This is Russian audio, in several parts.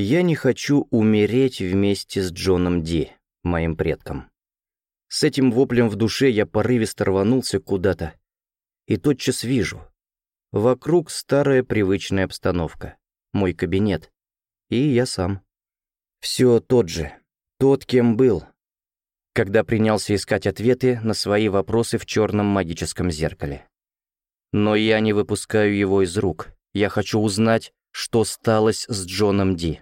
Я не хочу умереть вместе с Джоном Ди, моим предком. С этим воплем в душе я порывисто рванулся куда-то. И тотчас вижу. Вокруг старая привычная обстановка. Мой кабинет. И я сам. Все тот же. Тот, кем был. Когда принялся искать ответы на свои вопросы в черном магическом зеркале. Но я не выпускаю его из рук. Я хочу узнать, что сталось с Джоном Ди.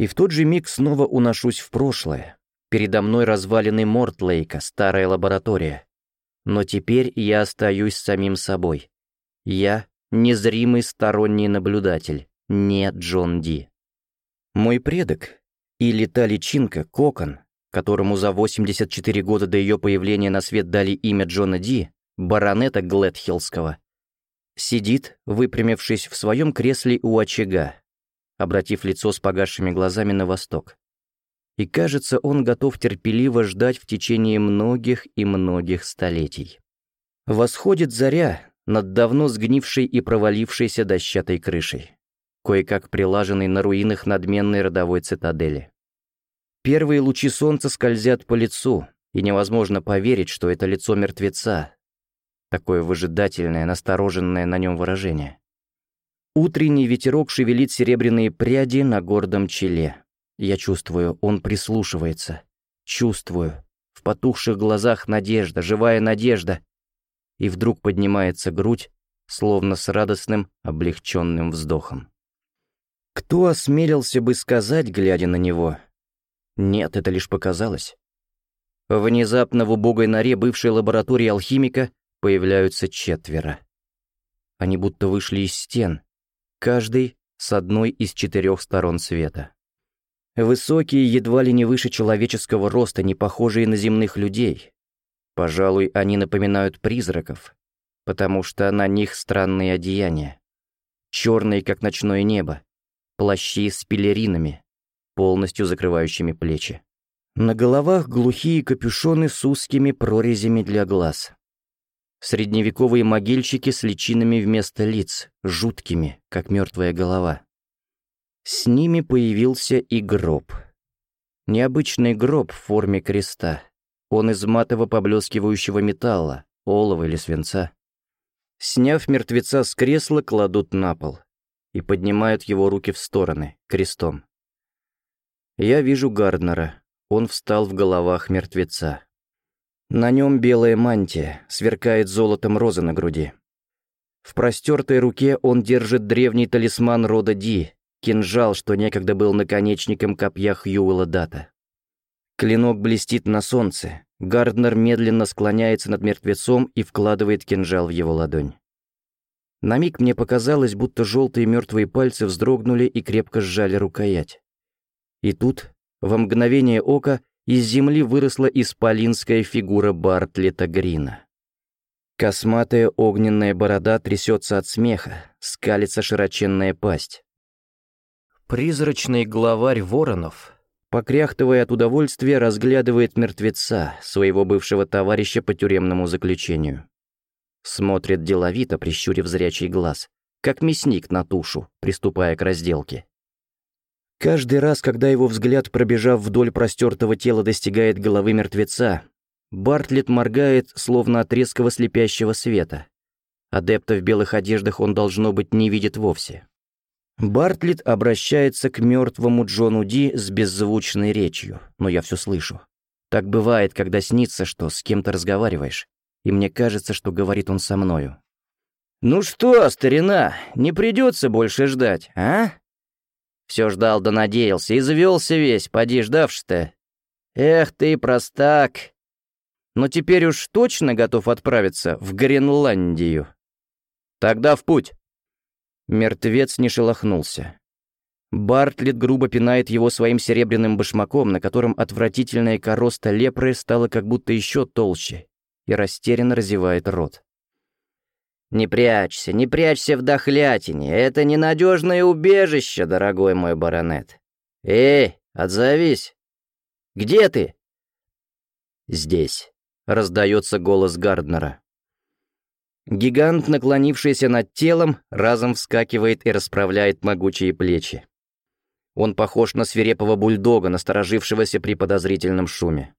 И в тот же миг снова уношусь в прошлое. Передо мной развалины Мортлейка, старая лаборатория. Но теперь я остаюсь самим собой. Я — незримый сторонний наблюдатель, не Джон Ди. Мой предок, или та личинка, Кокон, которому за 84 года до ее появления на свет дали имя Джона Ди, баронета Гледхиллского, сидит, выпрямившись в своем кресле у очага, обратив лицо с погасшими глазами на восток. И кажется, он готов терпеливо ждать в течение многих и многих столетий. Восходит заря над давно сгнившей и провалившейся дощатой крышей, кое-как прилаженной на руинах надменной родовой цитадели. Первые лучи солнца скользят по лицу, и невозможно поверить, что это лицо мертвеца. Такое выжидательное, настороженное на нем выражение. Утренний ветерок шевелит серебряные пряди на гордом челе. Я чувствую, он прислушивается. Чувствую. В потухших глазах надежда, живая надежда. И вдруг поднимается грудь, словно с радостным, облегченным вздохом. Кто осмелился бы сказать, глядя на него? Нет, это лишь показалось. Внезапно в убогой норе бывшей лаборатории алхимика появляются четверо. Они будто вышли из стен, каждый с одной из четырех сторон света. Высокие, едва ли не выше человеческого роста, не похожие на земных людей. Пожалуй, они напоминают призраков, потому что на них странные одеяния. Черные, как ночное небо, плащи с пелеринами, полностью закрывающими плечи. На головах глухие капюшоны с узкими прорезями для глаз. Средневековые могильщики с личинами вместо лиц, жуткими, как мертвая голова. С ними появился и гроб. Необычный гроб в форме креста. Он из матово поблескивающего металла, олова или свинца. Сняв мертвеца с кресла, кладут на пол и поднимают его руки в стороны, крестом. Я вижу Гарднера. Он встал в головах мертвеца. На нем белая мантия, сверкает золотом роза на груди. В простертой руке он держит древний талисман рода Ди, кинжал, что некогда был наконечником копья Хьюэлла Дата. Клинок блестит на солнце, Гарднер медленно склоняется над мертвецом и вкладывает кинжал в его ладонь. На миг мне показалось, будто желтые мертвые пальцы вздрогнули и крепко сжали рукоять. И тут, во мгновение ока, из земли выросла исполинская фигура Бартлета Грина. Косматая огненная борода трясется от смеха, скалится широченная пасть. Призрачный главарь воронов, покряхтывая от удовольствия, разглядывает мертвеца, своего бывшего товарища по тюремному заключению. Смотрит деловито, прищурив зрячий глаз, как мясник на тушу, приступая к разделке. Каждый раз, когда его взгляд, пробежав вдоль простертого тела, достигает головы мертвеца, Бартлет моргает, словно от резкого слепящего света. Адепта в белых одеждах он, должно быть, не видит вовсе. Бартлет обращается к мертвому Джону Ди с беззвучной речью, но я все слышу. Так бывает, когда снится, что с кем-то разговариваешь, и мне кажется, что говорит он со мною. «Ну что, старина, не придется больше ждать, а?» Все ждал да надеялся, и завелся весь, поди ждавши-то. Эх ты, простак. Но теперь уж точно готов отправиться в Гренландию. Тогда в путь. Мертвец не шелохнулся. Бартлет грубо пинает его своим серебряным башмаком, на котором отвратительная короста лепры стала как будто еще толще, и растерянно разевает рот. «Не прячься, не прячься в дохлятине. Это ненадежное убежище, дорогой мой баронет. Эй, отзовись. Где ты?» «Здесь», — раздается голос Гарднера. Гигант, наклонившийся над телом, разом вскакивает и расправляет могучие плечи. Он похож на свирепого бульдога, насторожившегося при подозрительном шуме.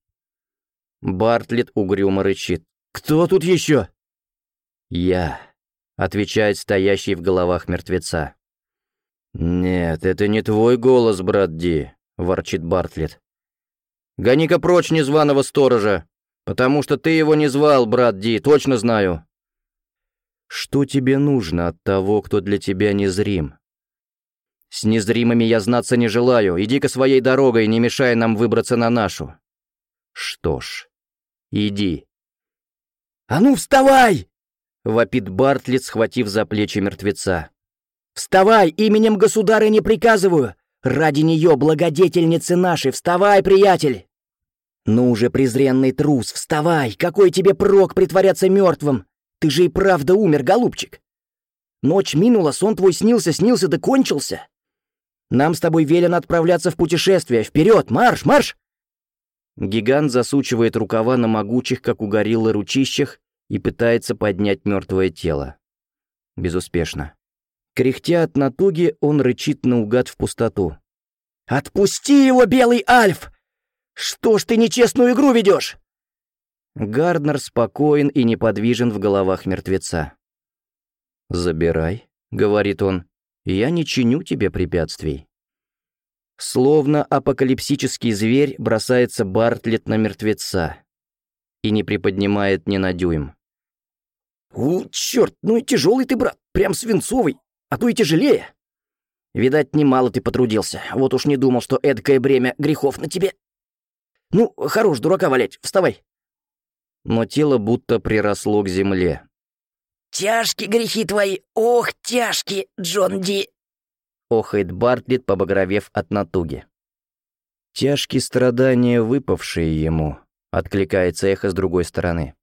Бартлет угрюмо рычит. «Кто тут еще?» «Я», — отвечает стоящий в головах мертвеца. «Нет, это не твой голос, брат Ди», — ворчит Бартлет. «Гони-ка прочь незваного сторожа, потому что ты его не звал, брат Ди, точно знаю». «Что тебе нужно от того, кто для тебя незрим?» «С незримыми я знаться не желаю, иди-ка своей дорогой, не мешай нам выбраться на нашу». «Что ж, иди». «А ну, вставай!» — вопит Бартлет, схватив за плечи мертвеца. «Вставай, именем государы не приказываю! Ради нее, благодетельницы нашей, вставай, приятель!» «Ну уже, презренный трус, вставай! Какой тебе прок притворяться мертвым? Ты же и правда умер, голубчик! Ночь минула, сон твой снился, снился да кончился! Нам с тобой велено отправляться в путешествие! Вперед, марш, марш!» Гигант засучивает рукава на могучих, как у гориллы, ручищах и пытается поднять мертвое тело. Безуспешно. Кряхтя от натуги, он рычит наугад в пустоту. «Отпусти его, белый Альф! Что ж ты нечестную игру ведешь?» Гарднер спокоен и неподвижен в головах мертвеца. «Забирай», — говорит он, — «я не чиню тебе препятствий». Словно апокалипсический зверь бросается Бартлет на мертвеца и не приподнимает ни на дюйм. «У, черт, ну и тяжелый ты, брат, прям свинцовый, а то и тяжелее. Видать, немало ты потрудился, вот уж не думал, что эдкое бремя грехов на тебе. Ну, хорош дурака валять, вставай». Но тело будто приросло к земле. «Тяжкие грехи твои, ох, тяжкие, Джон Ди!» Охает Бартлетт, побагровев от натуги. «Тяжкие страдания, выпавшие ему», — откликается эхо с другой стороны.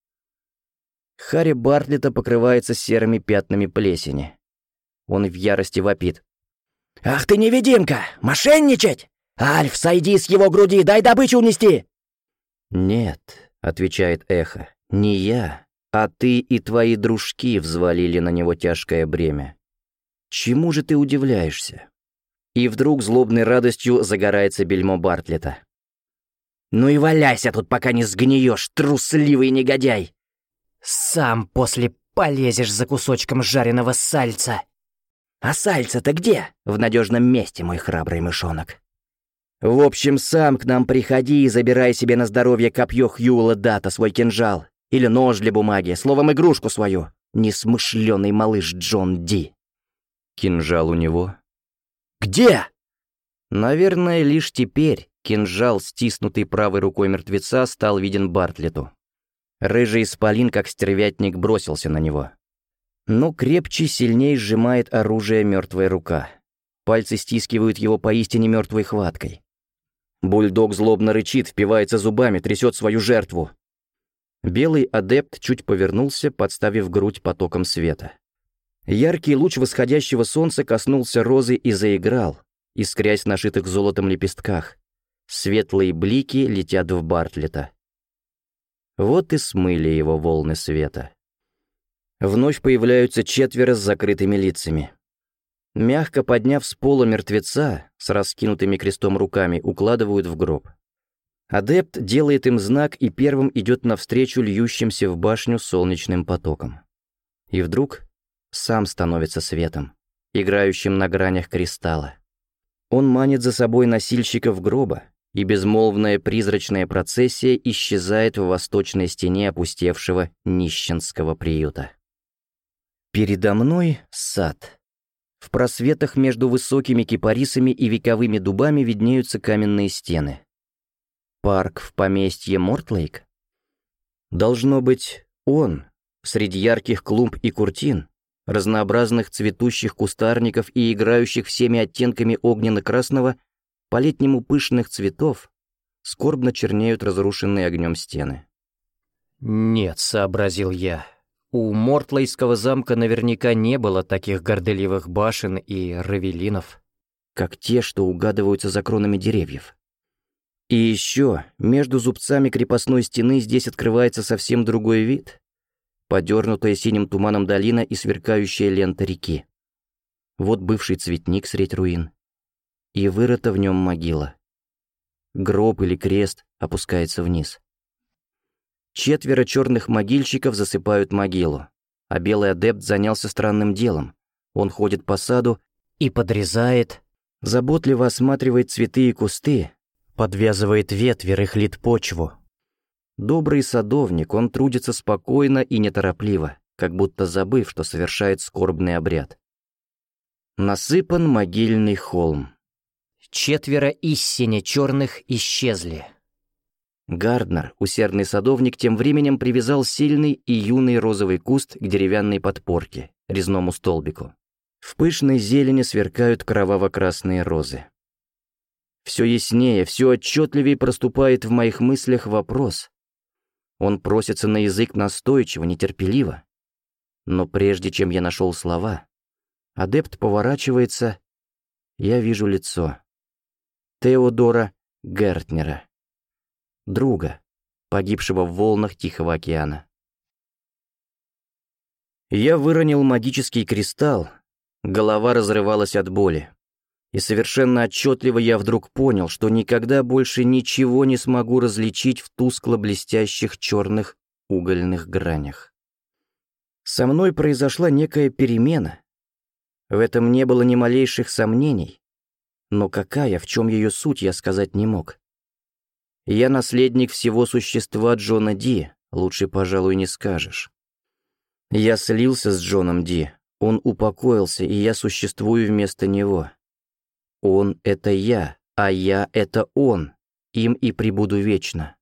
Харри Бартлета покрывается серыми пятнами плесени. Он в ярости вопит. «Ах ты невидимка! Мошенничать! Альф, сойди с его груди, дай добычу унести!» «Нет», — отвечает эхо, — «не я, а ты и твои дружки взвалили на него тяжкое бремя. Чему же ты удивляешься?» И вдруг злобной радостью загорается бельмо Бартлета. «Ну и валяйся тут, пока не сгниешь, трусливый негодяй! Сам после полезешь за кусочком жареного сальца. А сальца-то где? В надежном месте, мой храбрый мышонок. В общем, сам к нам приходи и забирай себе на здоровье копье Хьюла Дата, свой кинжал. Или нож для бумаги, словом, игрушку свою. Несмышленый малыш Джон Ди. Кинжал у него? Где? Наверное, лишь теперь кинжал, стиснутый правой рукой мертвеца, стал виден Бартлету. Рыжий исполин, как стервятник, бросился на него. Но крепче, сильнее сжимает оружие мертвая рука. Пальцы стискивают его поистине мертвой хваткой. Бульдог злобно рычит, впивается зубами, трясет свою жертву. Белый адепт чуть повернулся, подставив грудь потоком света. Яркий луч восходящего солнца коснулся розы и заиграл, искрясь на шитых золотом лепестках. Светлые блики летят в Бартлета. Вот и смыли его волны света. Вновь появляются четверо с закрытыми лицами. Мягко подняв с пола мертвеца, с раскинутыми крестом руками, укладывают в гроб. Адепт делает им знак и первым идет навстречу льющимся в башню солнечным потоком. И вдруг сам становится светом, играющим на гранях кристалла. Он манит за собой носильщиков гроба, и безмолвная призрачная процессия исчезает в восточной стене опустевшего нищенского приюта. Передо мной сад. В просветах между высокими кипарисами и вековыми дубами виднеются каменные стены. Парк в поместье Мортлейк? Должно быть, он, среди ярких клумб и куртин, разнообразных цветущих кустарников и играющих всеми оттенками огненно-красного, по-летнему пышных цветов скорбно чернеют разрушенные огнем стены. «Нет», — сообразил я, — «у Мортлейского замка наверняка не было таких горделивых башен и равелинов, как те, что угадываются за кронами деревьев. И еще между зубцами крепостной стены здесь открывается совсем другой вид, подернутая синим туманом долина и сверкающая лента реки. Вот бывший цветник средь руин, и вырыта в нем могила. Гроб или крест опускается вниз. Четверо черных могильщиков засыпают могилу, а белый адепт занялся странным делом. Он ходит по саду и подрезает, заботливо осматривает цветы и кусты, подвязывает ветви, рыхлит почву. Добрый садовник, он трудится спокойно и неторопливо, как будто забыв, что совершает скорбный обряд. Насыпан могильный холм. Четверо истине черных исчезли. Гарднер, усердный садовник, тем временем привязал сильный и юный розовый куст к деревянной подпорке, резному столбику. В пышной зелени сверкают кроваво-красные розы. Все яснее, все отчетливее проступает в моих мыслях вопрос. Он просится на язык настойчиво, нетерпеливо. Но прежде чем я нашел слова, адепт поворачивается, я вижу лицо. Теодора Гертнера. Друга, погибшего в волнах Тихого океана. Я выронил магический кристалл, голова разрывалась от боли. И совершенно отчетливо я вдруг понял, что никогда больше ничего не смогу различить в тускло-блестящих черных угольных гранях. Со мной произошла некая перемена. В этом не было ни малейших сомнений. Но какая, в чем ее суть, я сказать не мог. Я наследник всего существа Джона Ди, лучше, пожалуй, не скажешь. Я слился с Джоном Ди, он упокоился, и я существую вместо него. Он — это я, а я — это он, им и прибуду вечно.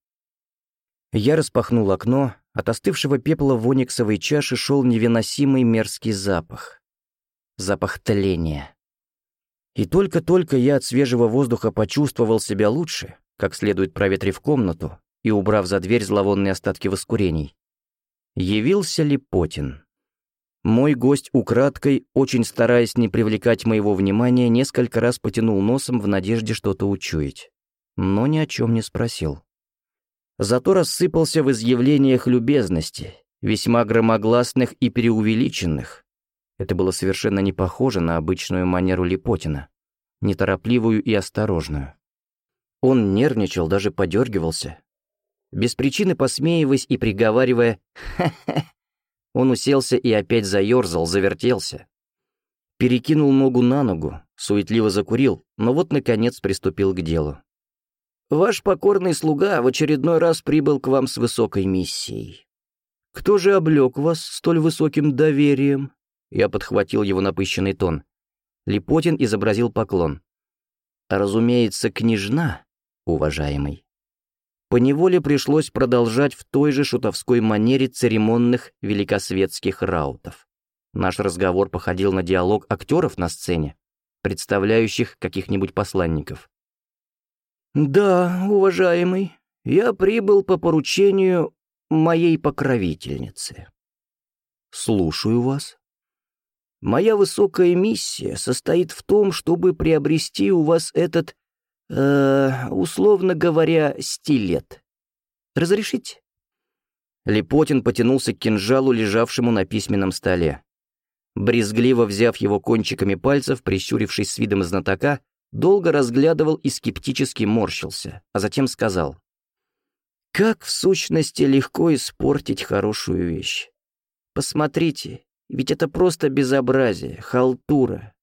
Я распахнул окно, от остывшего пепла в ониксовой чаше шел невыносимый мерзкий запах. Запах тления. И только-только я от свежего воздуха почувствовал себя лучше, как следует проветрив комнату и убрав за дверь зловонные остатки воскурений. Явился Липотин. Мой гость украдкой, очень стараясь не привлекать моего внимания, несколько раз потянул носом в надежде что-то учуять. Но ни о чем не спросил зато рассыпался в изъявлениях любезности, весьма громогласных и преувеличенных. Это было совершенно не похоже на обычную манеру Липотина, неторопливую и осторожную. Он нервничал, даже подергивался. Без причины посмеиваясь и приговаривая «ха-ха», он уселся и опять заерзал, завертелся. Перекинул ногу на ногу, суетливо закурил, но вот, наконец, приступил к делу. Ваш покорный слуга в очередной раз прибыл к вам с высокой миссией. Кто же облег вас столь высоким доверием?» Я подхватил его напыщенный тон. Липотин изобразил поклон. «Разумеется, княжна, уважаемый». Поневоле пришлось продолжать в той же шутовской манере церемонных великосветских раутов. Наш разговор походил на диалог актеров на сцене, представляющих каких-нибудь посланников. «Да, уважаемый, я прибыл по поручению моей покровительницы». «Слушаю вас». «Моя высокая миссия состоит в том, чтобы приобрести у вас этот, э, условно говоря, стилет. Разрешите?» Лепотин потянулся к кинжалу, лежавшему на письменном столе. Брезгливо взяв его кончиками пальцев, прищурившись с видом знатока, долго разглядывал и скептически морщился, а затем сказал. «Как в сущности легко испортить хорошую вещь? Посмотрите, ведь это просто безобразие, халтура,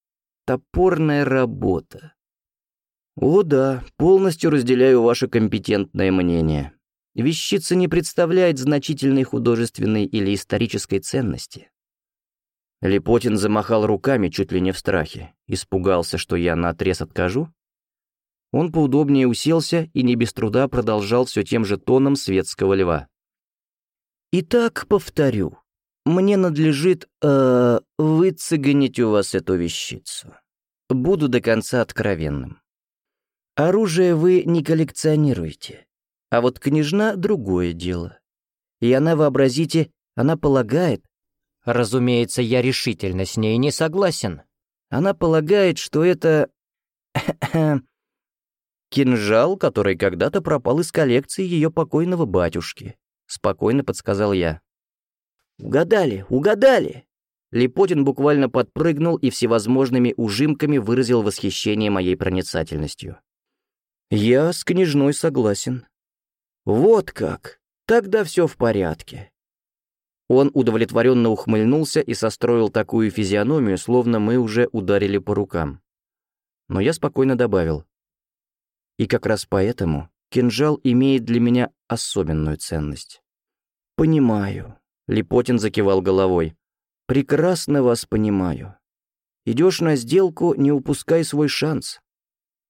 топорная работа». «О да, полностью разделяю ваше компетентное мнение. Вещица не представляет значительной художественной или исторической ценности. Лепотин замахал руками чуть ли не в страхе. Испугался, что я наотрез откажу? Он поудобнее уселся и не без труда продолжал все тем же тоном светского льва. «Итак, повторю. Мне надлежит, э, выцегонить у вас эту вещицу. Буду до конца откровенным. Оружие вы не коллекционируете, а вот княжна — другое дело. И она, вообразите, она полагает, Разумеется, я решительно с ней не согласен. Она полагает, что это... кинжал, который когда-то пропал из коллекции ее покойного батюшки. Спокойно подсказал я. «Угадали, угадали!» Липотин буквально подпрыгнул и всевозможными ужимками выразил восхищение моей проницательностью. «Я с княжной согласен». «Вот как! Тогда все в порядке». Он удовлетворенно ухмыльнулся и состроил такую физиономию, словно мы уже ударили по рукам. Но я спокойно добавил. И как раз поэтому кинжал имеет для меня особенную ценность. «Понимаю», — Липотин закивал головой. «Прекрасно вас понимаю. Идешь на сделку, не упускай свой шанс».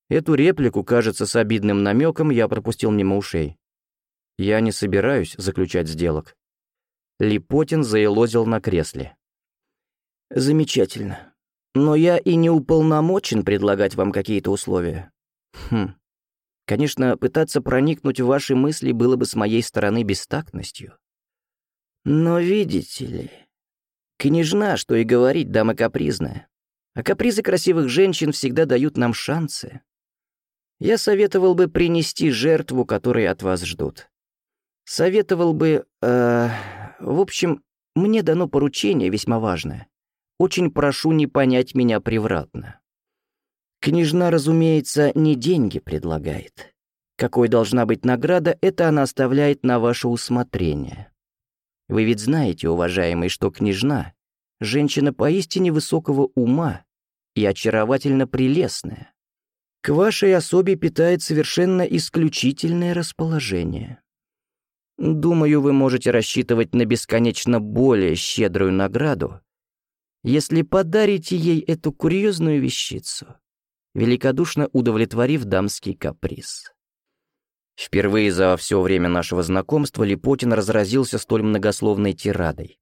Эту реплику, кажется, с обидным намеком я пропустил мимо ушей. Я не собираюсь заключать сделок. Липотин заелозил на кресле. «Замечательно. Но я и не уполномочен предлагать вам какие-то условия. Хм. Конечно, пытаться проникнуть в ваши мысли было бы с моей стороны бестактностью. Но видите ли, княжна, что и говорить, дама капризная. А капризы красивых женщин всегда дают нам шансы. Я советовал бы принести жертву, которой от вас ждут. Советовал бы... Э, в общем, мне дано поручение весьма важное. Очень прошу не понять меня превратно. Княжна, разумеется, не деньги предлагает. Какой должна быть награда, это она оставляет на ваше усмотрение. Вы ведь знаете, уважаемый, что княжна — женщина поистине высокого ума и очаровательно прелестная. К вашей особе питает совершенно исключительное расположение. Думаю, вы можете рассчитывать на бесконечно более щедрую награду, если подарите ей эту курьезную вещицу, великодушно удовлетворив дамский каприз. Впервые за все время нашего знакомства Липотин разразился столь многословной тирадой.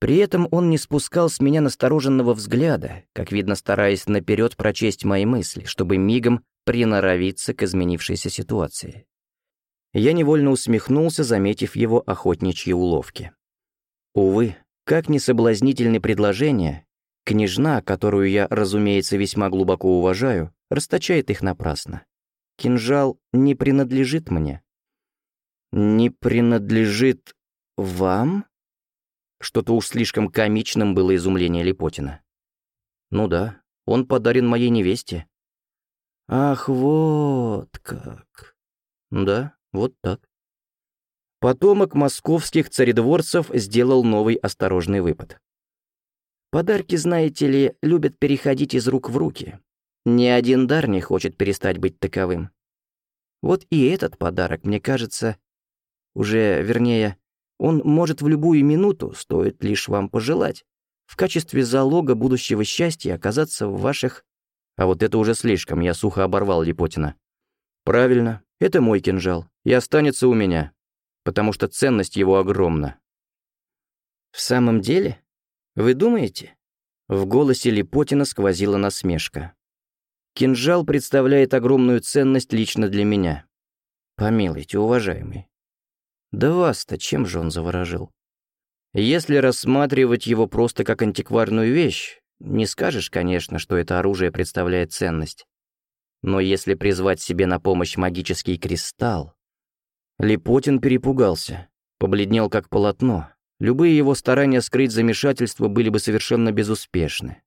При этом он не спускал с меня настороженного взгляда, как видно, стараясь наперед прочесть мои мысли, чтобы мигом приноровиться к изменившейся ситуации. Я невольно усмехнулся, заметив его охотничьи уловки. Увы, как ни соблазнительны предложения, княжна, которую я, разумеется, весьма глубоко уважаю, расточает их напрасно. Кинжал не принадлежит мне. «Не принадлежит вам?» Что-то уж слишком комичным было изумление Липотина. «Ну да, он подарен моей невесте». «Ах, вот как!» «Да, вот так». Потомок московских царедворцев сделал новый осторожный выпад. Подарки, знаете ли, любят переходить из рук в руки. Ни один дар не хочет перестать быть таковым. Вот и этот подарок, мне кажется, уже, вернее, он может в любую минуту, стоит лишь вам пожелать, в качестве залога будущего счастья оказаться в ваших... А вот это уже слишком, я сухо оборвал Липотина. Правильно, это мой кинжал, и останется у меня, потому что ценность его огромна. В самом деле? Вы думаете? В голосе Липотина сквозила насмешка. Кинжал представляет огромную ценность лично для меня. Помилуйте, уважаемый. Да вас-то чем же он заворожил? Если рассматривать его просто как антикварную вещь, не скажешь, конечно, что это оружие представляет ценность. Но если призвать себе на помощь магический кристалл... Липотин перепугался, побледнел как полотно. Любые его старания скрыть замешательство были бы совершенно безуспешны.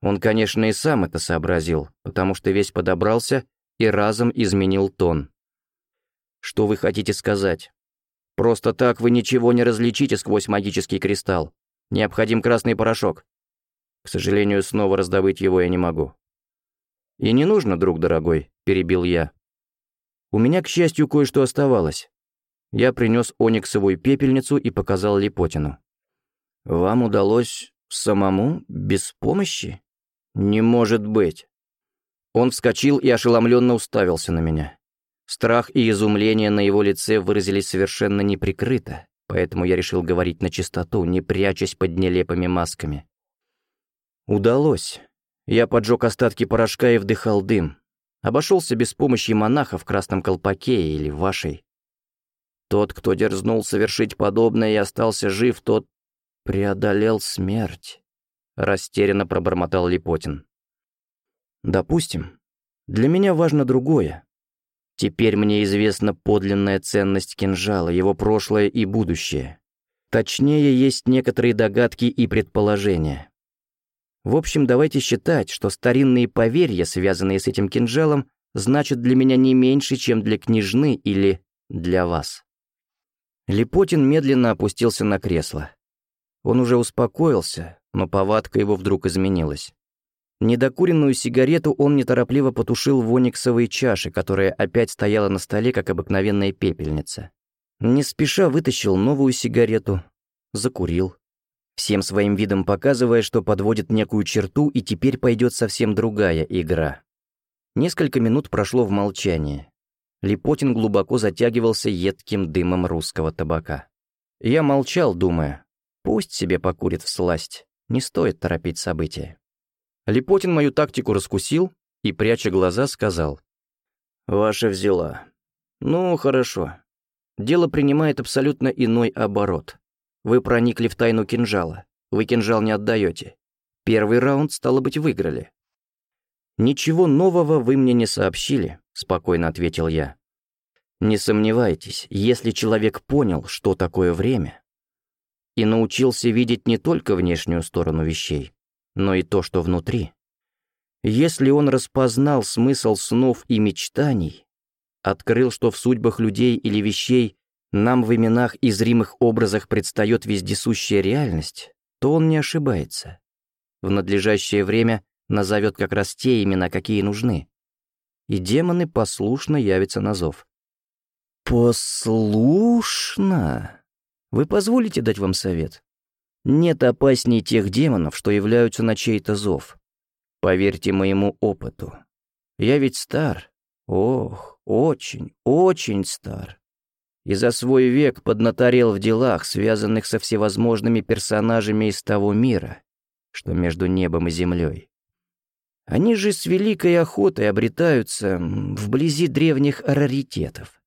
Он, конечно, и сам это сообразил, потому что весь подобрался и разом изменил тон. «Что вы хотите сказать? Просто так вы ничего не различите сквозь магический кристалл. Необходим красный порошок. К сожалению, снова раздобыть его я не могу». «И не нужно, друг дорогой», — перебил я. «У меня, к счастью, кое-что оставалось». Я принес ониксовую пепельницу и показал Липотину. «Вам удалось самому, без помощи?» «Не может быть!» Он вскочил и ошеломленно уставился на меня. Страх и изумление на его лице выразились совершенно неприкрыто, поэтому я решил говорить на чистоту, не прячась под нелепыми масками. Удалось. Я поджег остатки порошка и вдыхал дым. Обошелся без помощи монаха в красном колпаке или вашей. Тот, кто дерзнул совершить подобное и остался жив, тот преодолел смерть растерянно пробормотал Липотин. Допустим. Для меня важно другое. Теперь мне известна подлинная ценность кинжала, его прошлое и будущее. Точнее, есть некоторые догадки и предположения. В общем, давайте считать, что старинные поверья, связанные с этим кинжалом, значат для меня не меньше, чем для княжны или для вас. Лепотин медленно опустился на кресло. Он уже успокоился, но повадка его вдруг изменилась. Недокуренную сигарету он неторопливо потушил в ониксовой чаше, которая опять стояла на столе, как обыкновенная пепельница. Не спеша вытащил новую сигарету, закурил, всем своим видом показывая, что подводит некую черту и теперь пойдет совсем другая игра. Несколько минут прошло в молчании. Липотин глубоко затягивался едким дымом русского табака. Я молчал, думая, пусть себе покурит в не стоит торопить события. Липотин мою тактику раскусил и, пряча глаза, сказал. «Ваша взяла. Ну, хорошо. Дело принимает абсолютно иной оборот. Вы проникли в тайну кинжала. Вы кинжал не отдаете. Первый раунд, стало быть, выиграли. «Ничего нового вы мне не сообщили», — спокойно ответил я. «Не сомневайтесь, если человек понял, что такое время, и научился видеть не только внешнюю сторону вещей, но и то, что внутри, если он распознал смысл снов и мечтаний, открыл, что в судьбах людей или вещей нам в именах и зримых образах предстает вездесущая реальность, то он не ошибается. В надлежащее время назовет как раз те имена, какие нужны. И демоны послушно явятся на зов. «Послушно?» Вы позволите дать вам совет? Нет опасней тех демонов, что являются на чей-то зов. Поверьте моему опыту. Я ведь стар. Ох, очень, очень стар. И за свой век поднаторел в делах, связанных со всевозможными персонажами из того мира, что между небом и землей. Они же с великой охотой обретаются вблизи древних раритетов.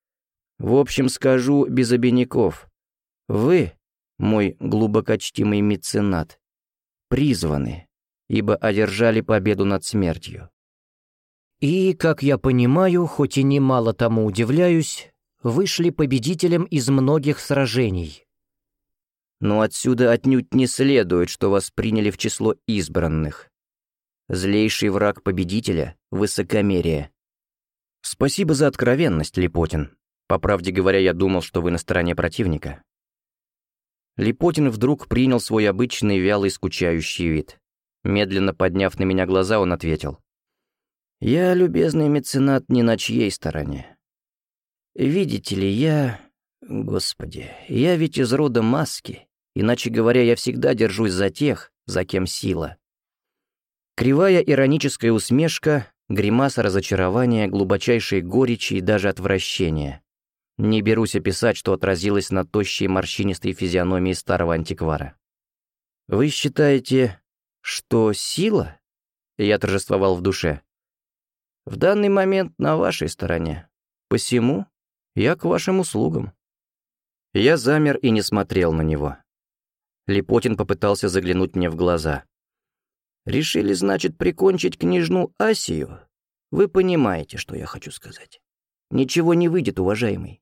В общем, скажу без обиняков. Вы, мой глубокочтимый меценат, призваны, ибо одержали победу над смертью. И, как я понимаю, хоть и немало тому удивляюсь, вышли победителем из многих сражений. Но отсюда отнюдь не следует, что вас приняли в число избранных. Злейший враг победителя — высокомерие. Спасибо за откровенность, Липотин. По правде говоря, я думал, что вы на стороне противника. Липотин вдруг принял свой обычный вялый скучающий вид. Медленно подняв на меня глаза, он ответил. «Я, любезный меценат, не на чьей стороне. Видите ли, я... Господи, я ведь из рода маски, иначе говоря, я всегда держусь за тех, за кем сила. Кривая ироническая усмешка, гримаса разочарования, глубочайшей горечи и даже отвращения. Не берусь описать, что отразилось на тощей морщинистой физиономии старого антиквара. «Вы считаете, что сила?» Я торжествовал в душе. «В данный момент на вашей стороне. Посему я к вашим услугам». Я замер и не смотрел на него. Липотин попытался заглянуть мне в глаза. Решили, значит, прикончить княжну Асию? Вы понимаете, что я хочу сказать. Ничего не выйдет, уважаемый.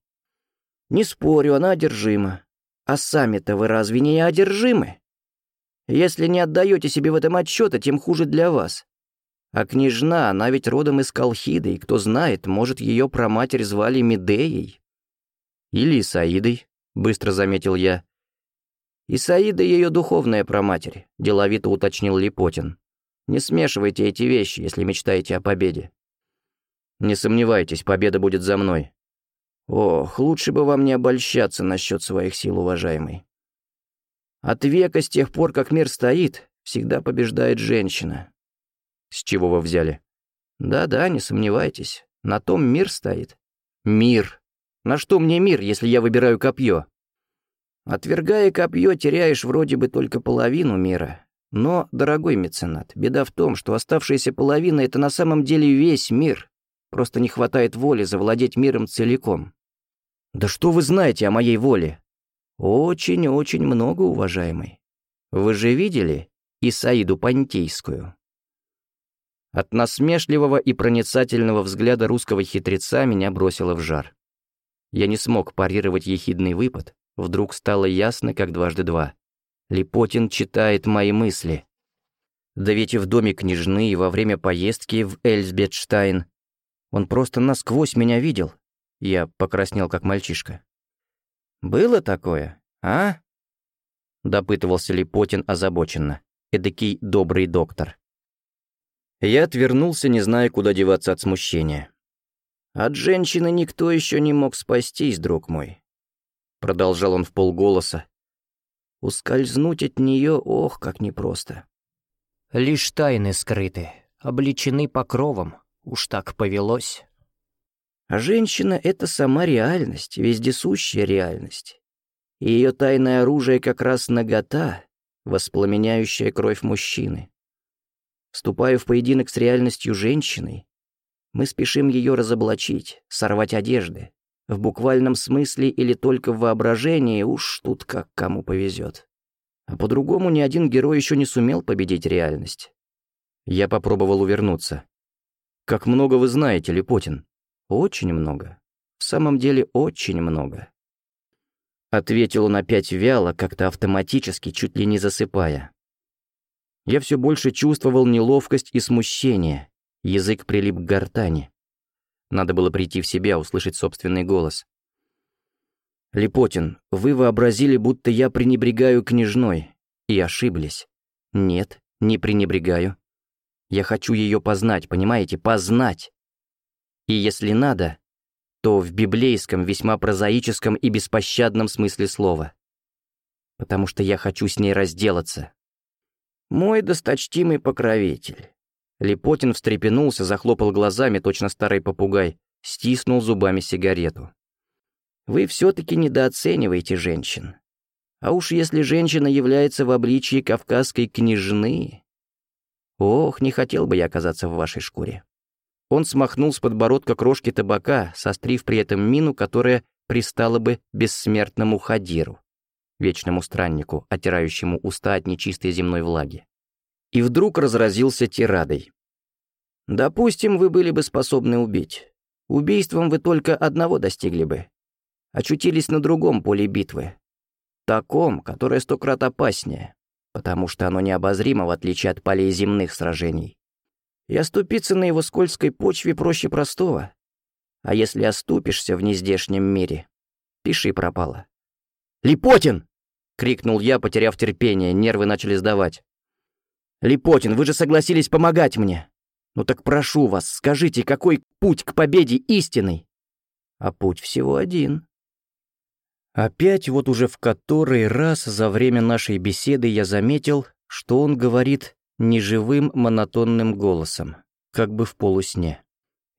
Не спорю, она одержима. А сами-то вы разве не одержимы? Если не отдаете себе в этом отчета, тем хуже для вас. А княжна, она ведь родом из Колхиды, и кто знает, может, ее проматерь звали Медеей. Или Исаидой, быстро заметил я. «Исаида — ее духовная проматерь», — деловито уточнил Липотин. «Не смешивайте эти вещи, если мечтаете о победе». «Не сомневайтесь, победа будет за мной». «Ох, лучше бы вам не обольщаться насчет своих сил, уважаемый. От века, с тех пор, как мир стоит, всегда побеждает женщина». «С чего вы взяли?» «Да-да, не сомневайтесь. На том мир стоит». «Мир. На что мне мир, если я выбираю копье?» Отвергая копье, теряешь вроде бы только половину мира. Но, дорогой меценат, беда в том, что оставшаяся половина — это на самом деле весь мир. Просто не хватает воли завладеть миром целиком. Да что вы знаете о моей воле? Очень-очень много, уважаемый. Вы же видели Исаиду Понтийскую? От насмешливого и проницательного взгляда русского хитреца меня бросило в жар. Я не смог парировать ехидный выпад, Вдруг стало ясно, как дважды два. Липотин читает мои мысли. Да ведь и в доме княжны, и во время поездки в Эльсбетштайн. Он просто насквозь меня видел. Я покраснел, как мальчишка. «Было такое, а?» Допытывался Липотин озабоченно. Эдакий добрый доктор. Я отвернулся, не зная, куда деваться от смущения. «От женщины никто еще не мог спастись, друг мой», — продолжал он в полголоса. «Ускользнуть от нее, ох, как непросто». «Лишь тайны скрыты, обличены покровом, уж так повелось». А женщина — это сама реальность, вездесущая реальность. И ее тайное оружие как раз нагота, воспламеняющая кровь мужчины. Вступая в поединок с реальностью женщины, мы спешим ее разоблачить, сорвать одежды. В буквальном смысле или только в воображении, уж тут как кому повезет. А по-другому ни один герой еще не сумел победить реальность. Я попробовал увернуться. «Как много вы знаете, Лепотин?» «Очень много. В самом деле очень много». Ответил он опять вяло, как-то автоматически, чуть ли не засыпая. Я все больше чувствовал неловкость и смущение. Язык прилип к гортани. Надо было прийти в себя, услышать собственный голос. «Лепотин, вы вообразили, будто я пренебрегаю княжной, и ошиблись. Нет, не пренебрегаю. Я хочу ее познать, понимаете, познать. И если надо, то в библейском, весьма прозаическом и беспощадном смысле слова. Потому что я хочу с ней разделаться. Мой досточтимый покровитель. Лепотин встрепенулся, захлопал глазами, точно старый попугай, стиснул зубами сигарету. Вы все-таки недооцениваете женщин. А уж если женщина является в обличии кавказской княжны... Ох, не хотел бы я оказаться в вашей шкуре. Он смахнул с подбородка крошки табака, сострив при этом мину, которая пристала бы бессмертному хадиру, вечному страннику, отирающему уста от нечистой земной влаги. И вдруг разразился тирадой. «Допустим, вы были бы способны убить. Убийством вы только одного достигли бы очутились на другом поле битвы. Таком, которое сто крат опаснее, потому что оно необозримо, в отличие от полей земных сражений. И оступиться на его скользкой почве проще простого. А если оступишься в нездешнем мире, пиши пропало. «Липотин!» — крикнул я, потеряв терпение, нервы начали сдавать. «Липотин, вы же согласились помогать мне! Ну так прошу вас, скажите, какой путь к победе истинный?» «А путь всего один», Опять вот уже в который раз за время нашей беседы я заметил, что он говорит неживым монотонным голосом, как бы в полусне.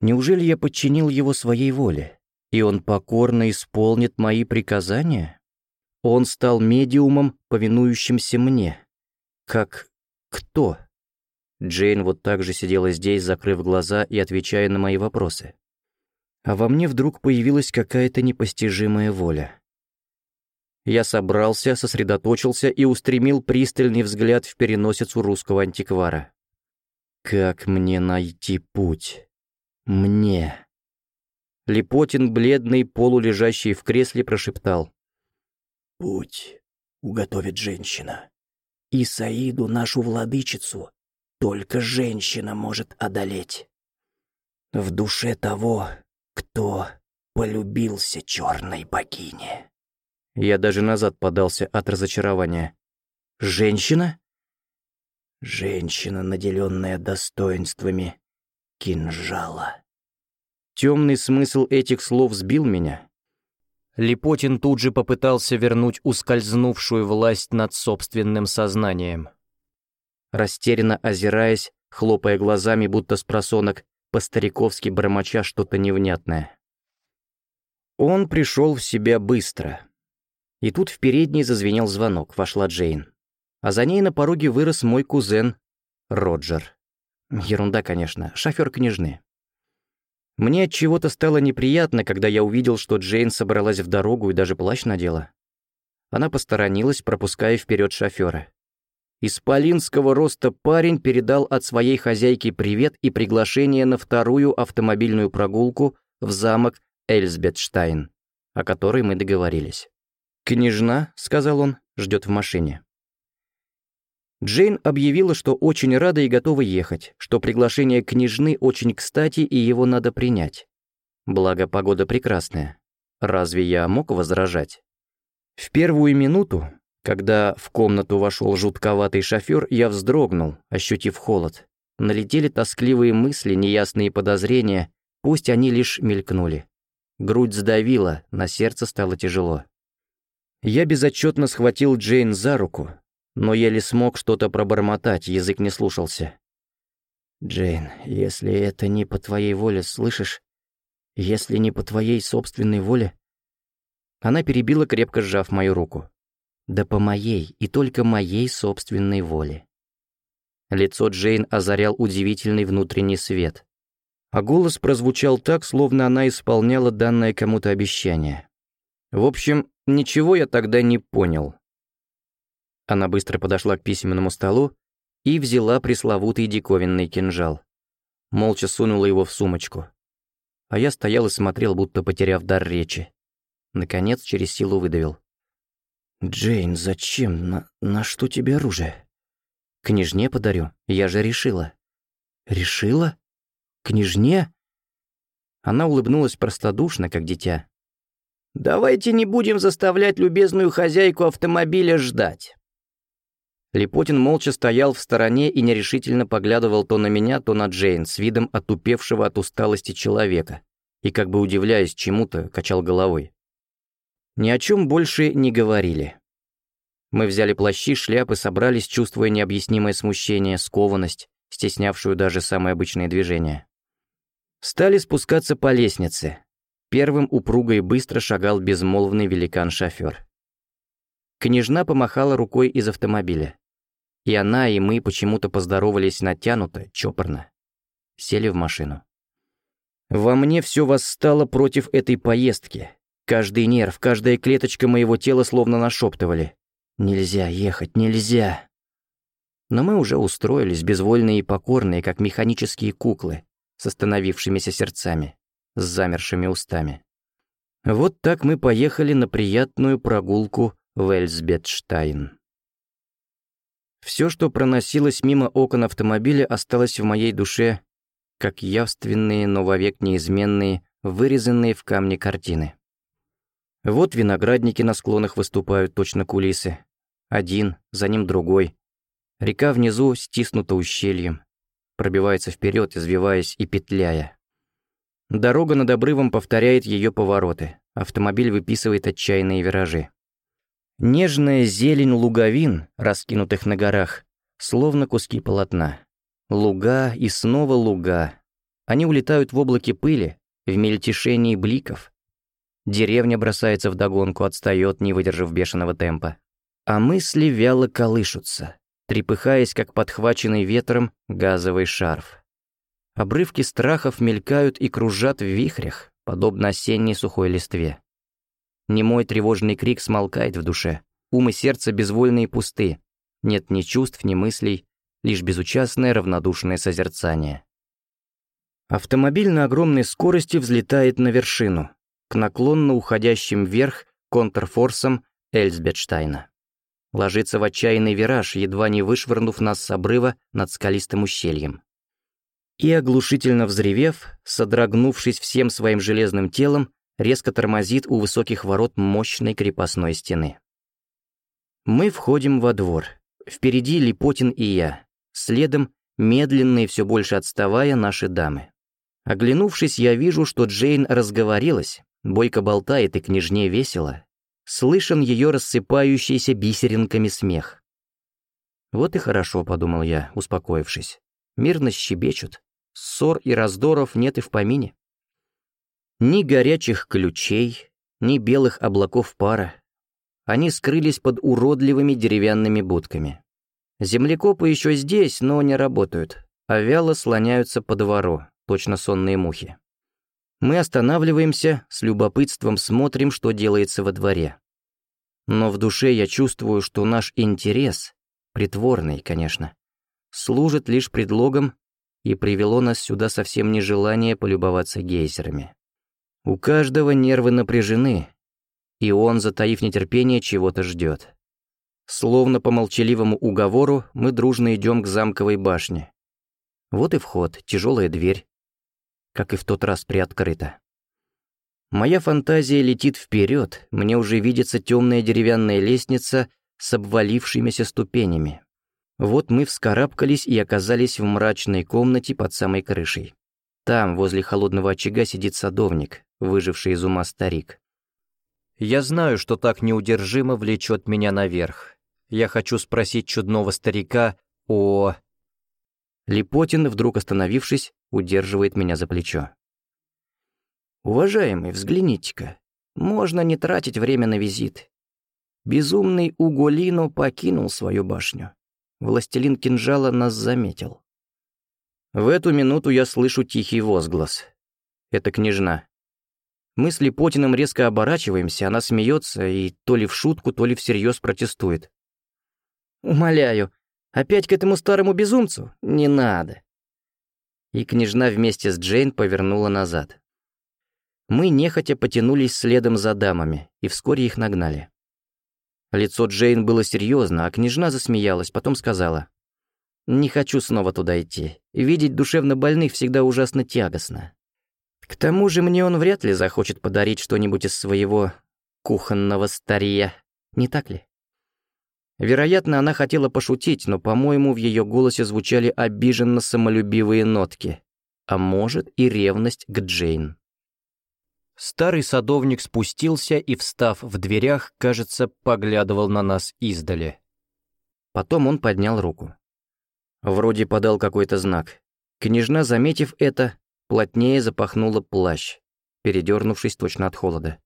Неужели я подчинил его своей воле, и он покорно исполнит мои приказания? Он стал медиумом, повинующимся мне. Как кто? Джейн вот так же сидела здесь, закрыв глаза и отвечая на мои вопросы. А во мне вдруг появилась какая-то непостижимая воля. Я собрался, сосредоточился и устремил пристальный взгляд в переносицу русского антиквара. «Как мне найти путь? Мне?» Лепотин, бледный, полулежащий в кресле, прошептал. «Путь уготовит женщина. И Саиду, нашу владычицу, только женщина может одолеть. В душе того, кто полюбился черной богине». Я даже назад подался от разочарования. «Женщина?» «Женщина, наделенная достоинствами кинжала». Темный смысл этих слов сбил меня. Липотин тут же попытался вернуть ускользнувшую власть над собственным сознанием. Растерянно озираясь, хлопая глазами, будто с просонок, по-стариковски бормоча что-то невнятное. Он пришел в себя быстро. И тут в передней зазвенел звонок, вошла Джейн. А за ней на пороге вырос мой кузен Роджер. Ерунда, конечно, шофер княжны. Мне от чего-то стало неприятно, когда я увидел, что Джейн собралась в дорогу и даже плащ надела. Она посторонилась, пропуская вперед шофера. Исполинского роста парень передал от своей хозяйки привет и приглашение на вторую автомобильную прогулку в замок Эльсбетштайн, о которой мы договорились. «Княжна», — сказал он, — «ждет в машине». Джейн объявила, что очень рада и готова ехать, что приглашение княжны очень кстати и его надо принять. Благо, погода прекрасная. Разве я мог возражать? В первую минуту, когда в комнату вошел жутковатый шофер, я вздрогнул, ощутив холод. Налетели тоскливые мысли, неясные подозрения, пусть они лишь мелькнули. Грудь сдавила, на сердце стало тяжело. Я безотчетно схватил Джейн за руку, но еле смог что-то пробормотать, язык не слушался. «Джейн, если это не по твоей воле, слышишь? Если не по твоей собственной воле...» Она перебила, крепко сжав мою руку. «Да по моей и только моей собственной воле». Лицо Джейн озарял удивительный внутренний свет. А голос прозвучал так, словно она исполняла данное кому-то обещание. В общем, ничего я тогда не понял. Она быстро подошла к письменному столу и взяла пресловутый диковинный кинжал. Молча сунула его в сумочку. А я стоял и смотрел, будто потеряв дар речи. Наконец, через силу выдавил. «Джейн, зачем? На, на что тебе оружие?» «Княжне подарю, я же решила». «Решила? Княжне?» Она улыбнулась простодушно, как дитя. «Давайте не будем заставлять любезную хозяйку автомобиля ждать». Липотин молча стоял в стороне и нерешительно поглядывал то на меня, то на Джейн с видом отупевшего от усталости человека и, как бы удивляясь чему-то, качал головой. Ни о чем больше не говорили. Мы взяли плащи, шляпы, собрались, чувствуя необъяснимое смущение, скованность, стеснявшую даже самые обычные движения. Стали спускаться по лестнице. Первым упруго и быстро шагал безмолвный великан-шофер. Княжна помахала рукой из автомобиля. И она, и мы почему-то поздоровались натянуто, чопорно. Сели в машину. Во мне все восстало против этой поездки. Каждый нерв, каждая клеточка моего тела словно нашептывали. Нельзя ехать, нельзя. Но мы уже устроились, безвольные и покорные, как механические куклы, с остановившимися сердцами, с замершими устами. Вот так мы поехали на приятную прогулку в Эльсбетштайн. Все, что проносилось мимо окон автомобиля, осталось в моей душе, как явственные, но вовек неизменные, вырезанные в камне картины. Вот виноградники на склонах выступают точно кулисы, один, за ним другой. Река внизу стиснута ущельем, пробивается вперед, извиваясь и петляя. Дорога над обрывом повторяет ее повороты, автомобиль выписывает отчаянные виражи. Нежная зелень луговин, раскинутых на горах, словно куски полотна. Луга и снова луга. Они улетают в облаке пыли, в мельтешении бликов. Деревня бросается вдогонку, отстает, не выдержав бешеного темпа а мысли вяло колышутся, трепыхаясь, как подхваченный ветром газовый шарф. Обрывки страхов мелькают и кружат в вихрях, подобно осенней сухой листве. Немой тревожный крик смолкает в душе, ум и сердце безвольные и пусты, нет ни чувств, ни мыслей, лишь безучастное равнодушное созерцание. Автомобиль на огромной скорости взлетает на вершину, к наклонно уходящим вверх контрфорсам Эльсбетштайна ложится в отчаянный вираж, едва не вышвырнув нас с обрыва над скалистым ущельем. И, оглушительно взревев, содрогнувшись всем своим железным телом, резко тормозит у высоких ворот мощной крепостной стены. Мы входим во двор. Впереди Липотин и я. Следом, медленно и все больше отставая, наши дамы. Оглянувшись, я вижу, что Джейн разговорилась, бойко болтает и княжне весело, слышен ее рассыпающийся бисеринками смех. «Вот и хорошо», — подумал я, успокоившись. «Мирно щебечут. Ссор и раздоров нет и в помине. Ни горячих ключей, ни белых облаков пара. Они скрылись под уродливыми деревянными будками. Землекопы еще здесь, но не работают, а вяло слоняются по двору, точно сонные мухи. Мы останавливаемся, с любопытством смотрим, что делается во дворе. Но в душе я чувствую, что наш интерес, притворный, конечно, служит лишь предлогом и привело нас сюда совсем не желание полюбоваться гейзерами. У каждого нервы напряжены, и он, затаив нетерпение, чего-то ждет. Словно по молчаливому уговору мы дружно идем к замковой башне. Вот и вход, тяжелая дверь, как и в тот раз приоткрыта. Моя фантазия летит вперед, мне уже видится темная деревянная лестница с обвалившимися ступенями. Вот мы вскарабкались и оказались в мрачной комнате под самой крышей. Там, возле холодного очага, сидит садовник, выживший из ума старик. Я знаю, что так неудержимо влечет меня наверх. Я хочу спросить чудного старика о... Липотин, вдруг остановившись, удерживает меня за плечо. «Уважаемый, взгляните-ка. Можно не тратить время на визит. Безумный Уголино покинул свою башню. Властелин кинжала нас заметил. В эту минуту я слышу тихий возглас. Это княжна. Мы с Липотиным резко оборачиваемся, она смеется и то ли в шутку, то ли всерьез протестует. «Умоляю, опять к этому старому безумцу? Не надо!» И княжна вместе с Джейн повернула назад. Мы нехотя потянулись следом за дамами, и вскоре их нагнали. Лицо Джейн было серьезно, а княжна засмеялась, потом сказала. «Не хочу снова туда идти. Видеть душевно больных всегда ужасно тягостно. К тому же мне он вряд ли захочет подарить что-нибудь из своего кухонного старья, не так ли?» Вероятно, она хотела пошутить, но, по-моему, в ее голосе звучали обиженно самолюбивые нотки, а может и ревность к Джейн. Старый садовник спустился и, встав в дверях, кажется, поглядывал на нас издали. Потом он поднял руку. Вроде подал какой-то знак. Княжна, заметив это, плотнее запахнула плащ, передернувшись точно от холода.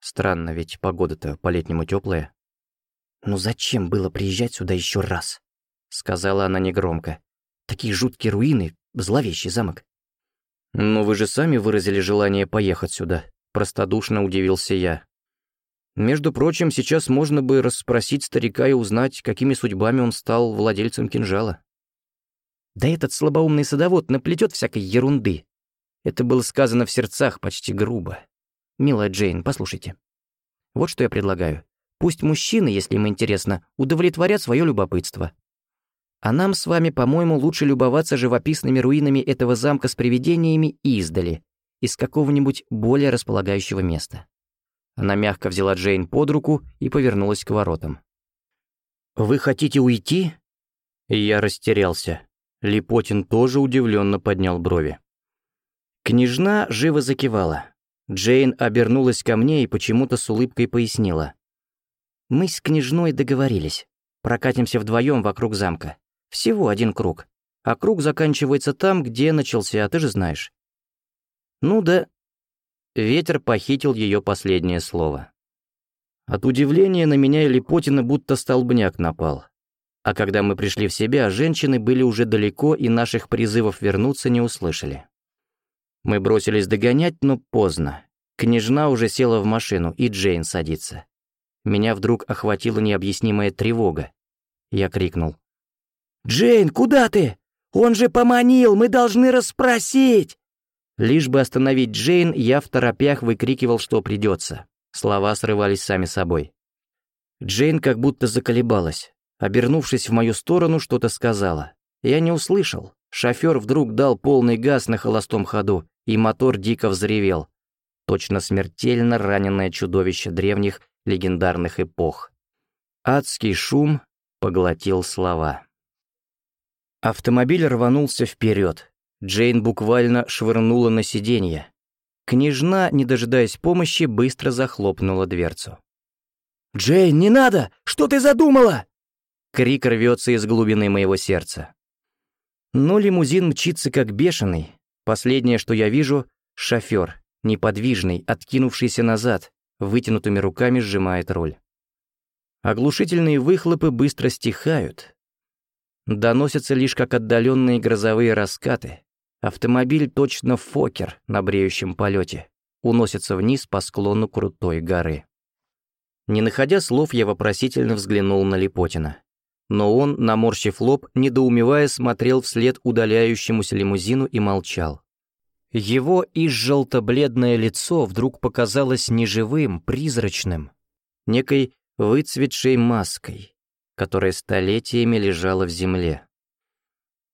Странно, ведь погода-то по-летнему теплая. «Ну зачем было приезжать сюда еще раз?» — сказала она негромко. «Такие жуткие руины, зловещий замок». «Но вы же сами выразили желание поехать сюда», — простодушно удивился я. «Между прочим, сейчас можно бы расспросить старика и узнать, какими судьбами он стал владельцем кинжала». «Да этот слабоумный садовод наплетет всякой ерунды». Это было сказано в сердцах почти грубо. «Милая Джейн, послушайте. Вот что я предлагаю. Пусть мужчины, если им интересно, удовлетворят свое любопытство. А нам с вами, по-моему, лучше любоваться живописными руинами этого замка с привидениями издали, из какого-нибудь более располагающего места. Она мягко взяла Джейн под руку и повернулась к воротам. «Вы хотите уйти?» я растерялся. Липотин тоже удивленно поднял брови. Княжна живо закивала. Джейн обернулась ко мне и почему-то с улыбкой пояснила. «Мы с княжной договорились. Прокатимся вдвоем вокруг замка. Всего один круг. А круг заканчивается там, где начался, ты же знаешь. Ну да. Ветер похитил ее последнее слово. От удивления на меня и Липотина будто столбняк напал. А когда мы пришли в себя, женщины были уже далеко и наших призывов вернуться не услышали. Мы бросились догонять, но поздно. Княжна уже села в машину, и Джейн садится. Меня вдруг охватила необъяснимая тревога. Я крикнул. «Джейн, куда ты? Он же поманил, мы должны расспросить!» Лишь бы остановить Джейн, я в торопях выкрикивал, что придется. Слова срывались сами собой. Джейн как будто заколебалась. Обернувшись в мою сторону, что-то сказала. Я не услышал. Шофер вдруг дал полный газ на холостом ходу, и мотор дико взревел. Точно смертельно раненое чудовище древних легендарных эпох. Адский шум поглотил слова. Автомобиль рванулся вперед. Джейн буквально швырнула на сиденье. Княжна, не дожидаясь помощи, быстро захлопнула дверцу. «Джейн, не надо! Что ты задумала?» Крик рвется из глубины моего сердца. Но лимузин мчится как бешеный. Последнее, что я вижу — шофер, неподвижный, откинувшийся назад, вытянутыми руками сжимает руль. Оглушительные выхлопы быстро стихают, доносятся лишь как отдаленные грозовые раскаты. Автомобиль точно фокер на бреющем полете, уносится вниз по склону крутой горы. Не находя слов, я вопросительно взглянул на Липотина. Но он, наморщив лоб, недоумевая, смотрел вслед удаляющемуся лимузину и молчал. Его изжелто-бледное лицо вдруг показалось неживым, призрачным, некой выцветшей маской, которая столетиями лежала в земле.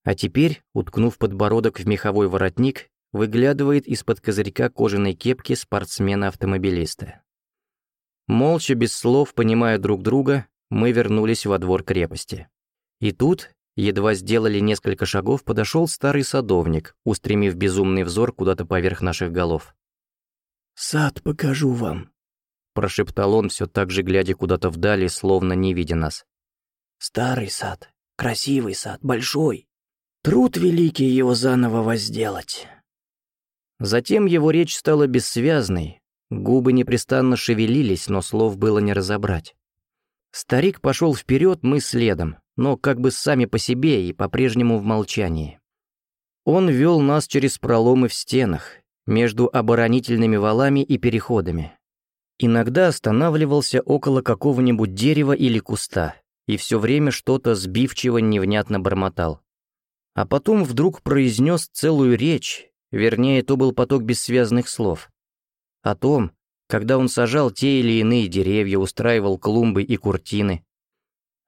А теперь, уткнув подбородок в меховой воротник, выглядывает из-под козырька кожаной кепки спортсмена-автомобилиста. Молча, без слов, понимая друг друга, мы вернулись во двор крепости. И тут, едва сделали несколько шагов, подошел старый садовник, устремив безумный взор куда-то поверх наших голов. «Сад покажу вам», — прошептал он, все так же глядя куда-то вдали, словно не видя нас. «Старый сад, красивый сад, большой. Труд великий его заново возделать». Затем его речь стала бессвязной, губы непрестанно шевелились, но слов было не разобрать. Старик пошел вперед, мы следом, но как бы сами по себе и по-прежнему в молчании. Он вел нас через проломы в стенах, между оборонительными валами и переходами. Иногда останавливался около какого-нибудь дерева или куста, и все время что-то сбивчиво невнятно бормотал. А потом вдруг произнес целую речь, вернее, то был поток бессвязных слов. О том, когда он сажал те или иные деревья, устраивал клумбы и куртины.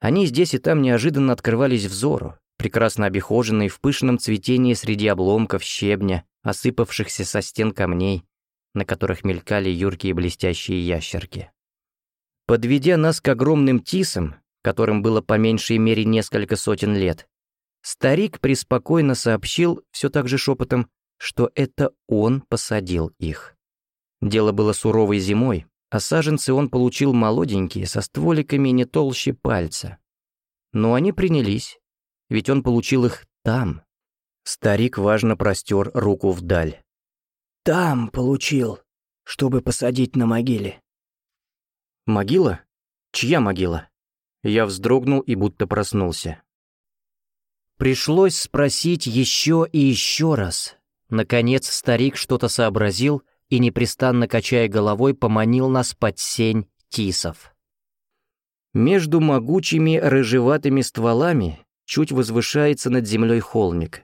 Они здесь и там неожиданно открывались взору, прекрасно обихоженные в пышном цветении среди обломков щебня, осыпавшихся со стен камней, на которых мелькали юркие блестящие ящерки. Подведя нас к огромным тисам, которым было по меньшей мере несколько сотен лет, старик преспокойно сообщил, все так же шепотом, что это он посадил их. Дело было суровой зимой, а саженцы он получил молоденькие, со стволиками не толще пальца. Но они принялись, ведь он получил их там. Старик важно простер руку вдаль. «Там получил, чтобы посадить на могиле». «Могила? Чья могила?» Я вздрогнул и будто проснулся. Пришлось спросить еще и еще раз. Наконец старик что-то сообразил и, непрестанно качая головой, поманил нас под сень тисов. Между могучими рыжеватыми стволами чуть возвышается над землей холмик,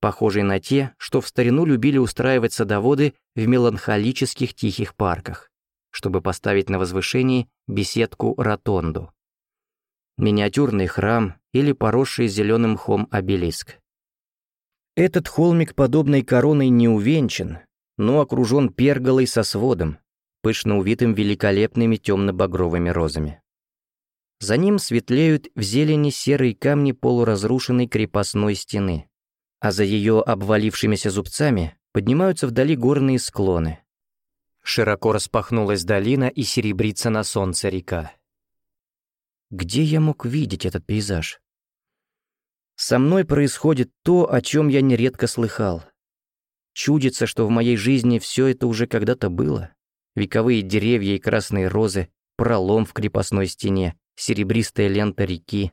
похожий на те, что в старину любили устраивать садоводы в меланхолических тихих парках, чтобы поставить на возвышении беседку-ротонду. Миниатюрный храм или поросший зеленым мхом обелиск. Этот холмик подобной короной не увенчан, но окружен перголой со сводом, пышно увитым великолепными темно-багровыми розами. За ним светлеют в зелени серые камни полуразрушенной крепостной стены, а за ее обвалившимися зубцами поднимаются вдали горные склоны. Широко распахнулась долина и серебрится на солнце река. Где я мог видеть этот пейзаж? Со мной происходит то, о чем я нередко слыхал. Чудится, что в моей жизни все это уже когда-то было. Вековые деревья и красные розы, пролом в крепостной стене, серебристая лента реки.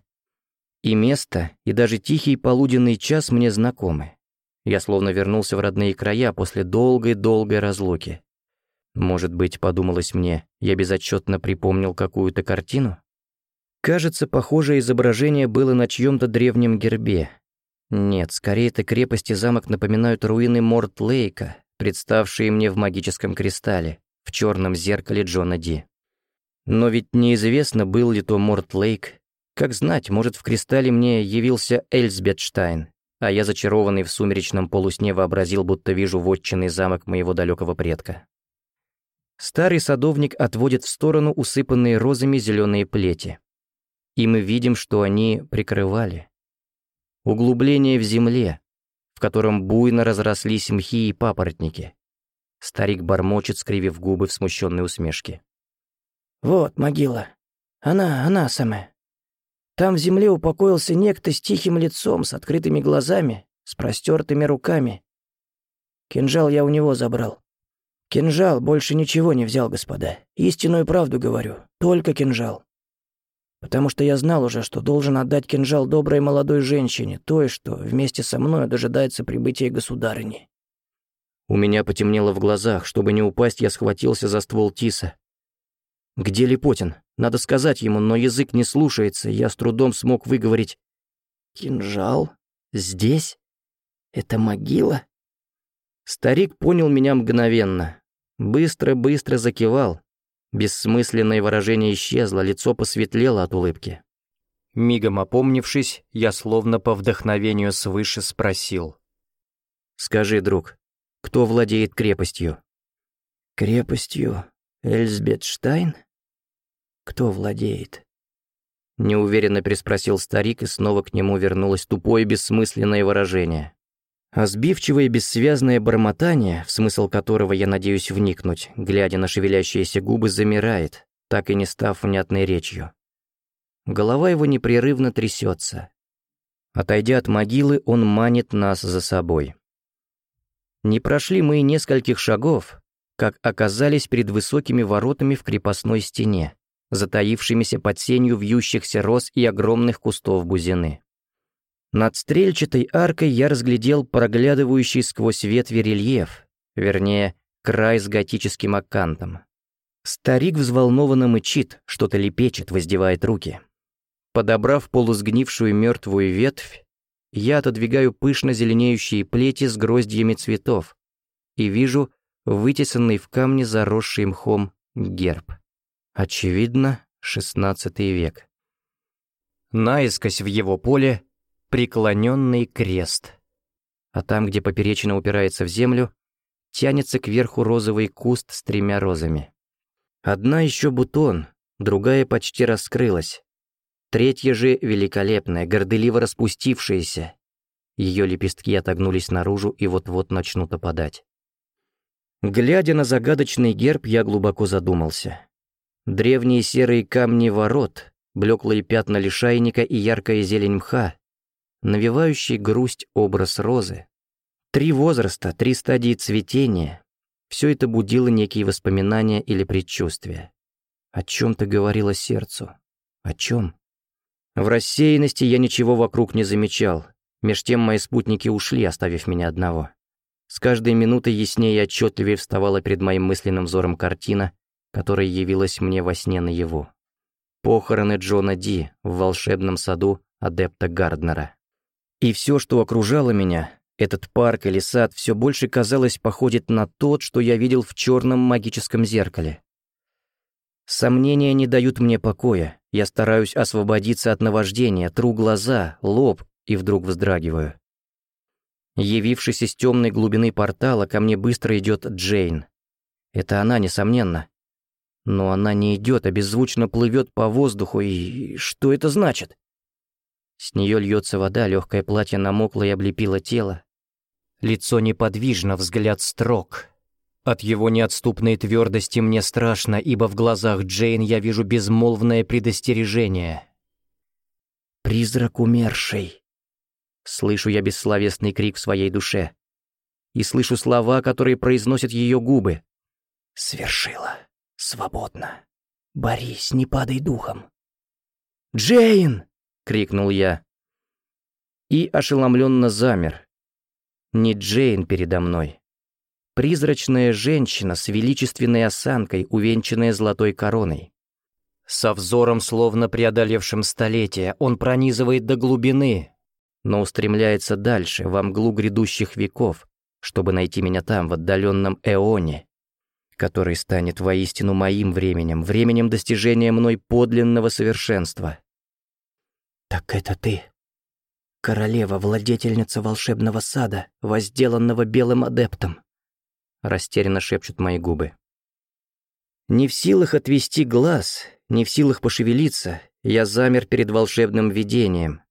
И место, и даже тихий полуденный час мне знакомы. Я словно вернулся в родные края после долгой-долгой разлуки. Может быть, подумалось мне, я безотчетно припомнил какую-то картину? Кажется, похожее изображение было на чьем-то древнем гербе. Нет, скорее это крепость и замок напоминают руины Морт-Лейка, представшие мне в магическом кристалле, в черном зеркале Джона Ди. Но ведь неизвестно, был ли то Морт-Лейк. Как знать, может, в кристалле мне явился Эльсбетштайн, а я, зачарованный в сумеречном полусне, вообразил, будто вижу вотчинный замок моего далекого предка. Старый садовник отводит в сторону усыпанные розами зеленые плети. И мы видим, что они прикрывали. Углубление в земле, в котором буйно разрослись мхи и папоротники. Старик бормочет, скривив губы в смущенной усмешке. «Вот могила. Она, она самая. Там в земле упокоился некто с тихим лицом, с открытыми глазами, с простертыми руками. Кинжал я у него забрал. Кинжал больше ничего не взял, господа. Истинную правду говорю. Только кинжал. Потому что я знал уже, что должен отдать кинжал доброй молодой женщине, той, что вместе со мной дожидается прибытия государыни. У меня потемнело в глазах. Чтобы не упасть, я схватился за ствол тиса. «Где Липотин? Надо сказать ему, но язык не слушается, я с трудом смог выговорить. «Кинжал? Здесь? Это могила?» Старик понял меня мгновенно. Быстро-быстро закивал. Бессмысленное выражение исчезло, лицо посветлело от улыбки. Мигом опомнившись, я словно по вдохновению свыше спросил. «Скажи, друг, кто владеет крепостью?» «Крепостью Эльзбетштайн? Кто владеет?» Неуверенно переспросил старик, и снова к нему вернулось тупое бессмысленное выражение. А сбивчивое бессвязное бормотание, в смысл которого я надеюсь вникнуть, глядя на шевелящиеся губы, замирает, так и не став внятной речью. Голова его непрерывно трясется. Отойдя от могилы, он манит нас за собой. Не прошли мы и нескольких шагов, как оказались перед высокими воротами в крепостной стене, затаившимися под сенью вьющихся роз и огромных кустов бузины. Над стрельчатой аркой я разглядел проглядывающий сквозь ветви рельеф, вернее, край с готическим аккантом. Старик взволнованно мычит, что-то лепечет, воздевает руки. Подобрав полусгнившую мертвую ветвь, я отодвигаю пышно зеленеющие плети с гроздьями цветов и вижу вытесанный в камне заросший мхом герб. Очевидно, шестнадцатый век. Наискось в его поле преклоненный крест. А там, где поперечина упирается в землю, тянется кверху розовый куст с тремя розами. Одна еще бутон, другая почти раскрылась, Третья же великолепная, горделиво распустившаяся. Ее лепестки отогнулись наружу и вот-вот начнут опадать. Глядя на загадочный герб, я глубоко задумался. Древние серые камни ворот, блеклые пятна лишайника и яркая зелень мха, навевающий грусть образ розы. Три возраста, три стадии цветения — все это будило некие воспоминания или предчувствия. О чем-то говорило сердцу. О чем? В рассеянности я ничего вокруг не замечал. Меж тем мои спутники ушли, оставив меня одного. С каждой минутой яснее и отчетливее вставала перед моим мысленным взором картина, которая явилась мне во сне наяву. Похороны Джона Ди в волшебном саду адепта Гарднера. И все, что окружало меня, этот парк или сад, все больше казалось походит на тот, что я видел в черном магическом зеркале. Сомнения не дают мне покоя. Я стараюсь освободиться от наваждения, тру глаза, лоб и вдруг вздрагиваю. Явившись из темной глубины портала, ко мне быстро идет Джейн. Это она, несомненно. Но она не идет, а беззвучно плывет по воздуху, и что это значит? С нее льется вода, легкое платье намокло и облепило тело. Лицо неподвижно, взгляд строг. От его неотступной твердости мне страшно, ибо в глазах Джейн я вижу безмолвное предостережение. «Призрак умерший!» Слышу я бессловесный крик в своей душе. И слышу слова, которые произносят ее губы. «Свершила. Свободно. Борись, не падай духом». «Джейн!» — крикнул я. И ошеломленно замер. Не Джейн передо мной, Призрачная женщина с величественной осанкой, увенчанная золотой короной. Со взором, словно преодолевшим столетия, он пронизывает до глубины, но устремляется дальше, во мглу грядущих веков, чтобы найти меня там, в отдаленном эоне, который станет воистину моим временем, временем достижения мной подлинного совершенства. «Так это ты, королева, владетельница волшебного сада, возделанного белым адептом», растерянно шепчут мои губы. Не в силах отвести глаз, не в силах пошевелиться, я замер перед волшебным видением.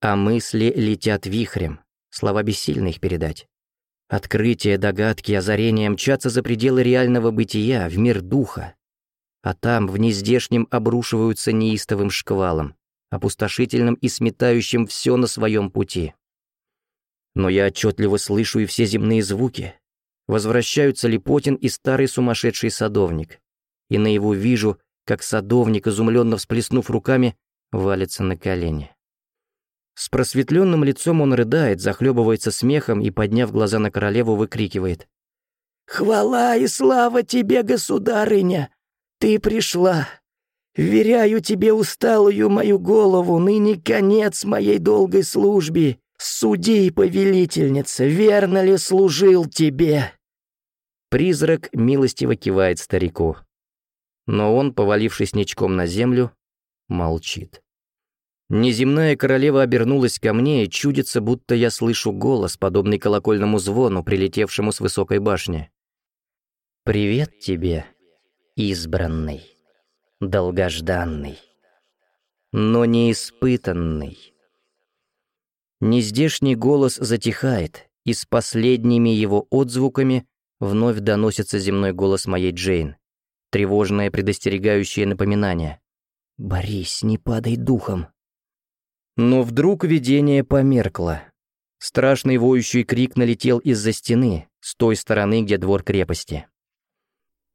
А мысли летят вихрем, слова бессильны их передать. Открытия, догадки, озарения мчатся за пределы реального бытия, в мир духа. А там, в нездешнем, обрушиваются неистовым шквалом, опустошительным и сметающим все на своем пути. Но я отчетливо слышу и все земные звуки, Возвращаются Липотин и старый сумасшедший садовник. И на его вижу, как садовник, изумленно всплеснув руками, валится на колени. С просветленным лицом он рыдает, захлебывается смехом и, подняв глаза на королеву, выкрикивает. «Хвала и слава тебе, государыня! Ты пришла! Вверяю тебе усталую мою голову, ныне конец моей долгой службе! Суди, повелительница, верно ли служил тебе?» Призрак милостиво кивает старику. Но он, повалившись ничком на землю, молчит. Неземная королева обернулась ко мне, и чудится, будто я слышу голос, подобный колокольному звону, прилетевшему с высокой башни. «Привет тебе, избранный, долгожданный, но не испытанный». Нездешний голос затихает, и с последними его отзвуками вновь доносится земной голос моей Джейн, тревожное предостерегающее напоминание. «Борис, не падай духом!» Но вдруг видение померкло. Страшный воющий крик налетел из-за стены, с той стороны, где двор крепости.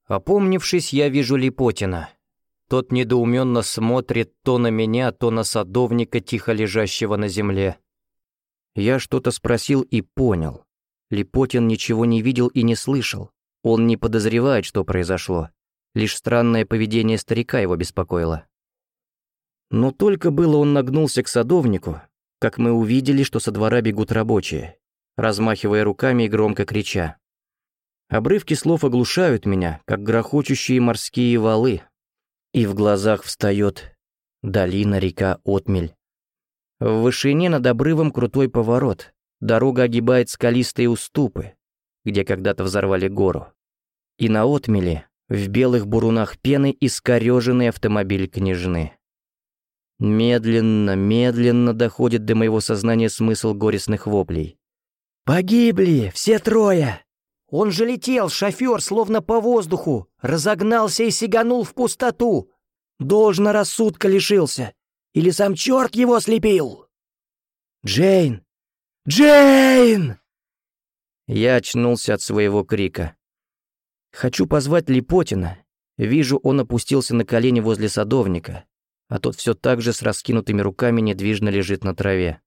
Опомнившись, я вижу Липотина. Тот недоуменно смотрит то на меня, то на садовника, тихо лежащего на земле. Я что-то спросил и понял. Липотин ничего не видел и не слышал. Он не подозревает, что произошло. Лишь странное поведение старика его беспокоило. Но только было он нагнулся к садовнику, как мы увидели, что со двора бегут рабочие, размахивая руками и громко крича. Обрывки слов оглушают меня, как грохочущие морские валы, и в глазах встает долина река Отмель. В вышине над обрывом крутой поворот, дорога огибает скалистые уступы, где когда-то взорвали гору. И на отмеле, в белых бурунах пены, искореженный автомобиль княжны. Медленно, медленно доходит до моего сознания смысл горестных воплей. «Погибли! Все трое!» Он же летел, шофер, словно по воздуху, разогнался и сиганул в пустоту. Должно рассудка лишился. Или сам черт его слепил? «Джейн! Джейн!» Я очнулся от своего крика. Хочу позвать Липотина. Вижу, он опустился на колени возле садовника а тот все так же с раскинутыми руками недвижно лежит на траве.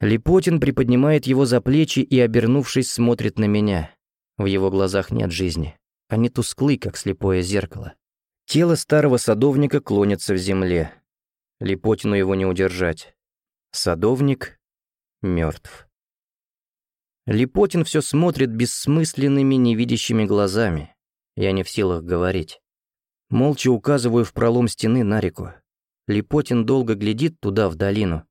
Липотин приподнимает его за плечи и, обернувшись, смотрит на меня. В его глазах нет жизни. Они тусклы, как слепое зеркало. Тело старого садовника клонится в земле. Липотину его не удержать. Садовник мертв. Липотин все смотрит бессмысленными, невидящими глазами. Я не в силах говорить. Молча указываю в пролом стены на реку. Липотин долго глядит туда, в долину.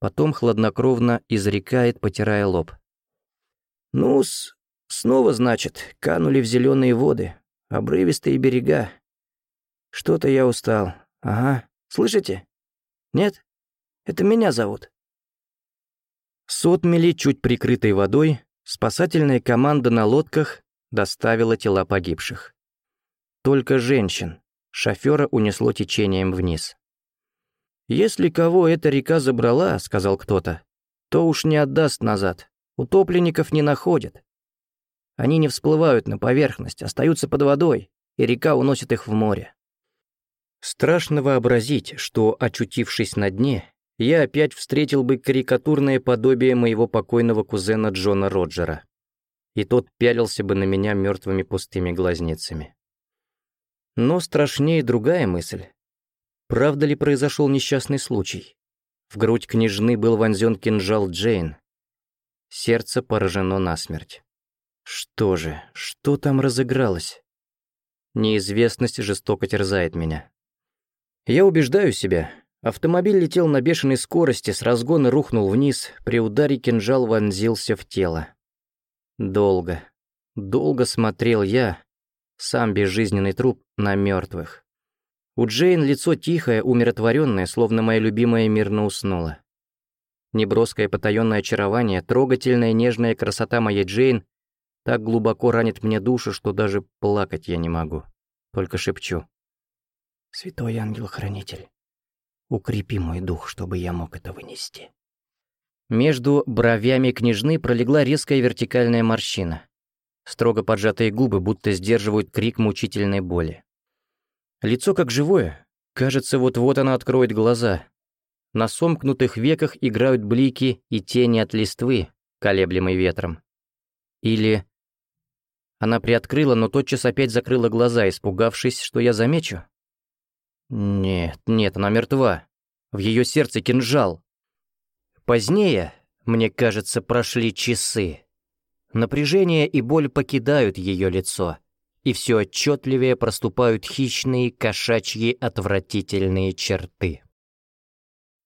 Потом хладнокровно изрекает, потирая лоб. «Ну-с, снова, значит, канули в зеленые воды, обрывистые берега. Что-то я устал. Ага, слышите? Нет? Это меня зовут». Сотмели, чуть прикрытой водой, спасательная команда на лодках доставила тела погибших. Только женщин. Шофера унесло течением вниз. «Если кого эта река забрала, — сказал кто-то, — то уж не отдаст назад. Утопленников не находят. Они не всплывают на поверхность, остаются под водой, и река уносит их в море». Страшно вообразить, что, очутившись на дне, я опять встретил бы карикатурное подобие моего покойного кузена Джона Роджера. И тот пялился бы на меня мертвыми пустыми глазницами. Но страшнее другая мысль. Правда ли произошел несчастный случай? В грудь княжны был вонзен кинжал Джейн. Сердце поражено насмерть. Что же, что там разыгралось? Неизвестность жестоко терзает меня. Я убеждаю себя. Автомобиль летел на бешеной скорости, с разгона рухнул вниз, при ударе кинжал вонзился в тело. Долго, долго смотрел я, сам безжизненный труп, на мертвых. У Джейн лицо тихое, умиротворенное, словно моя любимая мирно уснула. Неброское потаенное очарование, трогательная нежная красота моей Джейн так глубоко ранит мне душу, что даже плакать я не могу. Только шепчу. «Святой ангел-хранитель, укрепи мой дух, чтобы я мог это вынести». Между бровями княжны пролегла резкая вертикальная морщина. Строго поджатые губы будто сдерживают крик мучительной боли. Лицо как живое. Кажется, вот-вот она откроет глаза. На сомкнутых веках играют блики и тени от листвы, колеблемой ветром. Или... Она приоткрыла, но тотчас опять закрыла глаза, испугавшись, что я замечу. Нет, нет, она мертва. В ее сердце кинжал. Позднее, мне кажется, прошли часы. Напряжение и боль покидают ее лицо и все отчетливее проступают хищные, кошачьи, отвратительные черты.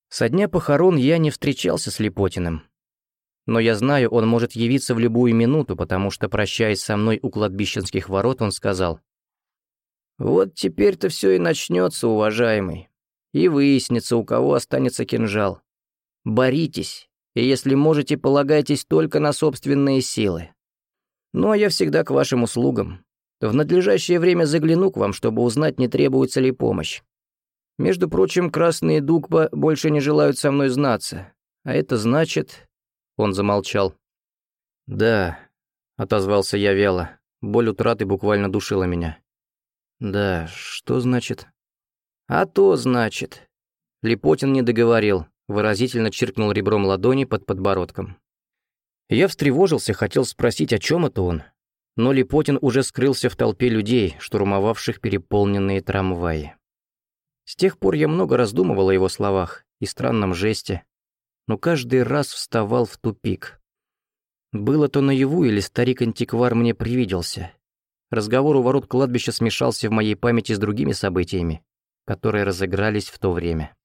Со дня похорон я не встречался с Липотиным. Но я знаю, он может явиться в любую минуту, потому что, прощаясь со мной у кладбищенских ворот, он сказал, «Вот теперь-то все и начнется, уважаемый, и выяснится, у кого останется кинжал. Боритесь, и если можете, полагайтесь только на собственные силы. Ну а я всегда к вашим услугам. В надлежащее время загляну к вам, чтобы узнать, не требуется ли помощь. Между прочим, красные дугба больше не желают со мной знаться, а это значит...» Он замолчал. «Да», — отозвался я вяло. Боль утраты буквально душила меня. «Да, что значит?» «А то значит...» Липотин не договорил, выразительно чиркнул ребром ладони под подбородком. Я встревожился, хотел спросить, о чем это он, но Липотин уже скрылся в толпе людей, штурмовавших переполненные трамваи. С тех пор я много раздумывал о его словах и странном жесте, но каждый раз вставал в тупик. Было то наяву или старик-антиквар мне привиделся. Разговор у ворот кладбища смешался в моей памяти с другими событиями, которые разыгрались в то время.